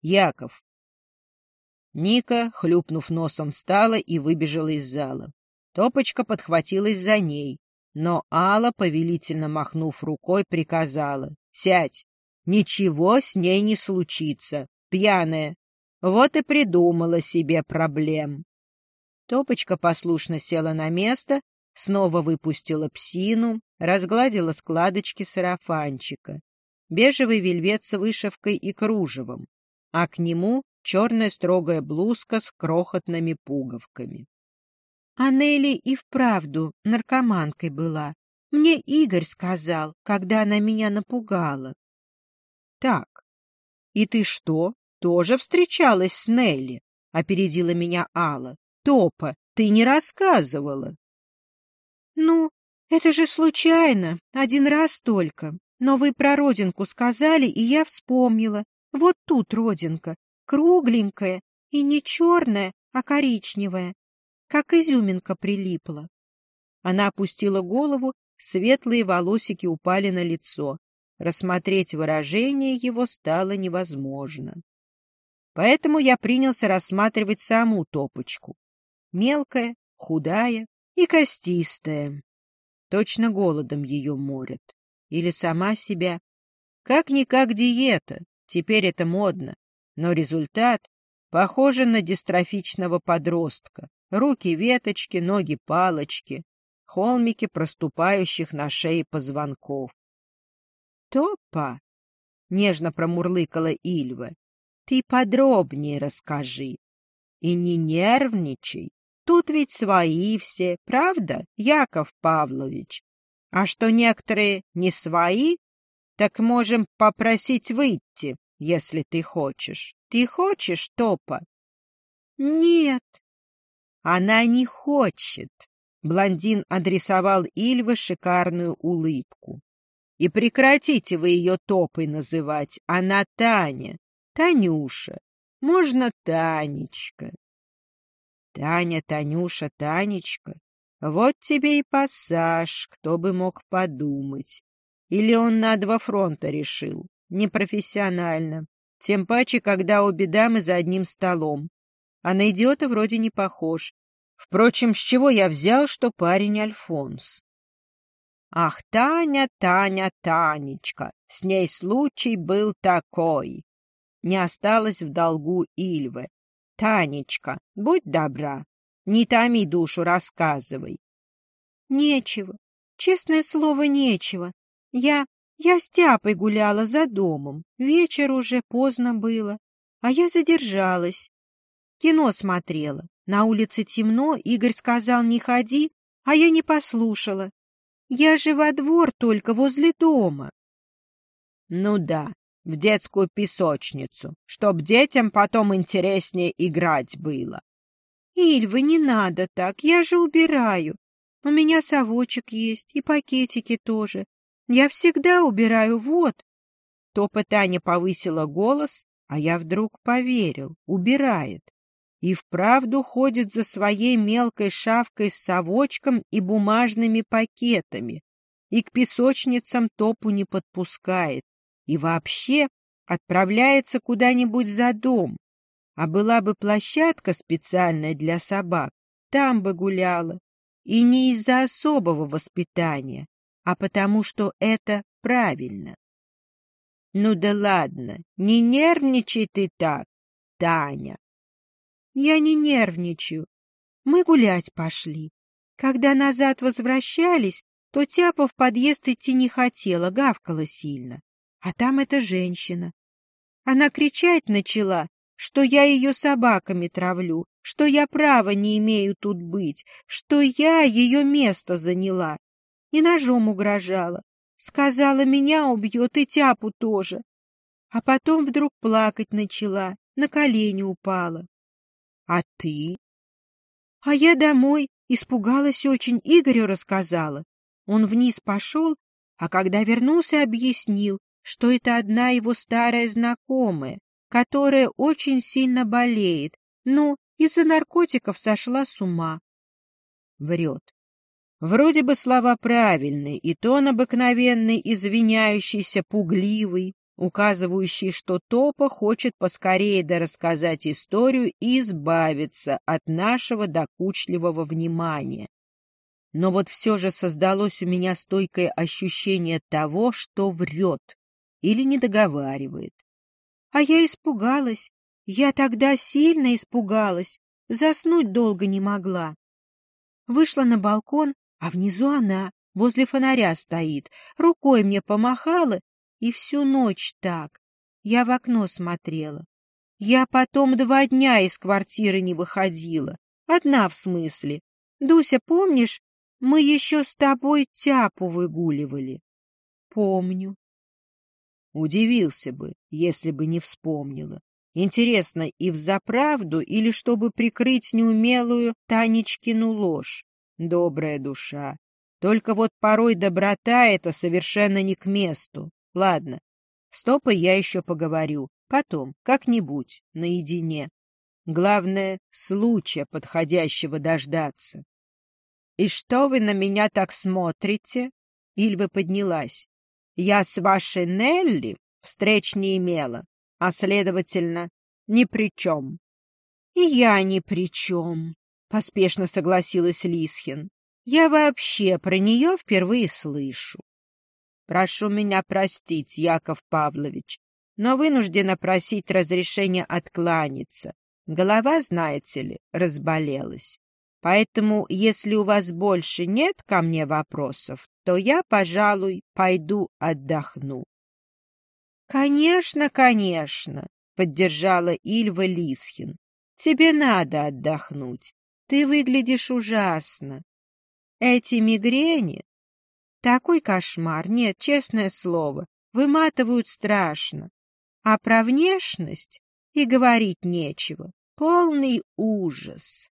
Яков. Ника, хлюпнув носом, встала и выбежала из зала. Топочка подхватилась за ней, но Алла, повелительно махнув рукой, приказала. — Сядь, ничего с ней не случится, пьяная. Вот и придумала себе проблем. Топочка послушно села на место, снова выпустила псину, разгладила складочки сарафанчика. Бежевый вельвет с вышивкой и кружевом, а к черная строгая блузка с крохотными пуговками. А Нелли и вправду наркоманкой была. Мне Игорь сказал, когда она меня напугала. — Так, и ты что, тоже встречалась с Нелли? — опередила меня Алла. — Топа, ты не рассказывала. — Ну, это же случайно, один раз только. Но вы про родинку сказали, и я вспомнила. Вот тут родинка, кругленькая и не черная, а коричневая, как изюминка прилипла. Она опустила голову, светлые волосики упали на лицо. Рассмотреть выражение его стало невозможно. Поэтому я принялся рассматривать саму топочку. Мелкая, худая и костистая. Точно голодом ее морят. Или сама себя. Как-никак диета, теперь это модно. Но результат похоже на дистрофичного подростка. Руки веточки, ноги палочки, холмики проступающих на шее позвонков. «Топа!» — нежно промурлыкала Ильва. «Ты подробнее расскажи. И не нервничай. Тут ведь свои все, правда, Яков Павлович? А что некоторые не свои, так можем попросить выйти, если ты хочешь. Ты хочешь, Топа? Нет. Она не хочет. Блондин адресовал Ильве шикарную улыбку. И прекратите вы ее Топой называть. Она Таня, Танюша. Можно Танечка. Таня, Танюша, Танечка. Вот тебе и пассаж, кто бы мог подумать. Или он на два фронта решил. Непрофессионально. Тем паче, когда обе дамы за одним столом. А на идиота вроде не похож. Впрочем, с чего я взял, что парень Альфонс? Ах, Таня, Таня, Танечка, с ней случай был такой. Не осталось в долгу Ильвы. Танечка, будь добра, не томи душу, рассказывай. Нечего, честное слово, нечего. Я... я с Тяпой гуляла за домом. Вечер уже поздно было, а я задержалась. Кино смотрела. На улице темно, Игорь сказал «не ходи», а я не послушала. Я же во двор только возле дома. Ну да, в детскую песочницу, чтоб детям потом интереснее играть было. Ильва, не надо так, я же убираю. У меня совочек есть и пакетики тоже. Я всегда убираю, вот. Топа Таня повысила голос, а я вдруг поверил, убирает. И вправду ходит за своей мелкой шавкой с совочком и бумажными пакетами, и к песочницам топу не подпускает, и вообще отправляется куда-нибудь за дом, а была бы площадка специальная для собак, там бы гуляла. И не из-за особого воспитания, а потому что это правильно. Ну да ладно, не нервничай ты так, Таня. Я не нервничаю. Мы гулять пошли. Когда назад возвращались, то Тяпа в подъезд идти не хотела, гавкала сильно. А там эта женщина. Она кричать начала, что я ее собаками травлю, что я права не имею тут быть, что я ее место заняла. И ножом угрожала. Сказала, меня убьет и тяпу тоже. А потом вдруг плакать начала, на колени упала. А ты? А я домой, испугалась очень, Игорю рассказала. Он вниз пошел, а когда вернулся, объяснил, что это одна его старая знакомая, которая очень сильно болеет, но из-за наркотиков сошла с ума. Врет. Вроде бы слова правильные, и тон обыкновенный, извиняющийся, пугливый, указывающий, что Топа хочет поскорее дорассказать историю и избавиться от нашего докучливого внимания. Но вот все же создалось у меня стойкое ощущение того, что врет или не договаривает. А я испугалась. Я тогда сильно испугалась. Заснуть долго не могла. Вышла на балкон, а внизу она, возле фонаря стоит, рукой мне помахала, и всю ночь так. Я в окно смотрела. Я потом два дня из квартиры не выходила. Одна в смысле. Дуся, помнишь, мы еще с тобой тяпу выгуливали? Помню. Удивился бы, если бы не вспомнила. Интересно, и взаправду, или чтобы прикрыть неумелую Танечкину ложь? Добрая душа. Только вот порой доброта это совершенно не к месту. Ладно, стопой я еще поговорю. Потом, как-нибудь, наедине. Главное, случая подходящего дождаться. — И что вы на меня так смотрите? Ильва поднялась. Я с вашей Нелли встреч не имела, а, следовательно, ни при чем. — И я ни при чем, — поспешно согласилась Лисхин. — Я вообще про нее впервые слышу. Прошу меня простить, Яков Павлович, но вынуждена просить разрешения откланяться. Голова, знаете ли, разболелась. Поэтому, если у вас больше нет ко мне вопросов, то я, пожалуй, пойду отдохну. — Конечно, конечно, — поддержала Ильва Лисхин. — Тебе надо отдохнуть. Ты выглядишь ужасно. Эти мигрени... Такой кошмар, нет, честное слово, выматывают страшно. А про внешность и говорить нечего. Полный ужас.